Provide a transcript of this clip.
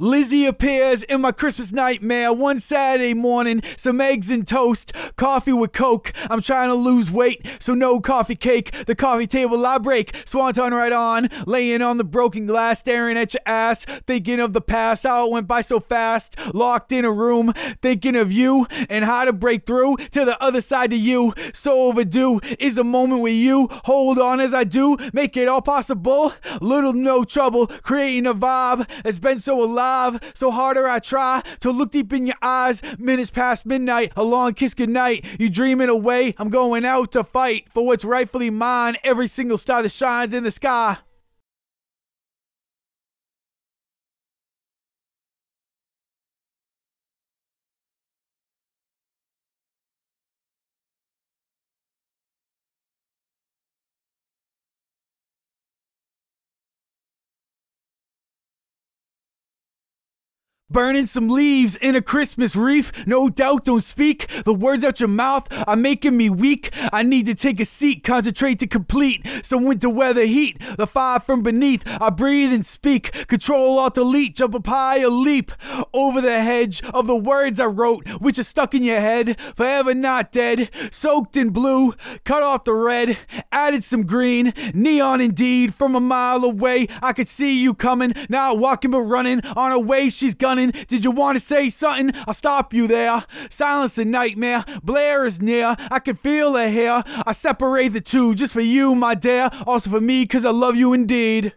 Lizzie appears in my Christmas nightmare one Saturday morning. Some eggs and toast, coffee with Coke. I'm trying to lose weight, so no coffee cake. The coffee table I break, swanton right on, laying on the broken glass, staring at your ass, thinking of the past, how it went by so fast. Locked in a room, thinking of you and how to break through to the other side of you. So overdue is a moment with you. Hold on as I do, make it all possible. Little no trouble, creating a vibe that's been so alive. So harder I try to look deep in your eyes. Minutes past midnight, a long kiss goodnight. You dreaming away, I'm going out to fight for what's rightfully mine. Every single star that shines in the sky. Burning some leaves in a Christmas wreath. No doubt, don't speak. The words out your mouth are making me weak. I need to take a seat, concentrate to complete some winter weather heat. The fire from beneath, I breathe and speak. Control alt delete, jump up high a leap over the hedge of the words I wrote, which are stuck in your head, forever not dead. Soaked in blue, cut off the red, added some green, neon indeed. From a mile away, I could see you coming. Now walking but running on her way, she's gunning. Did you want to say something? I'll stop you there. Silence a nightmare. Blair is near. I can feel her here. I separate the two just for you, my dear. Also for me, cause I love you indeed.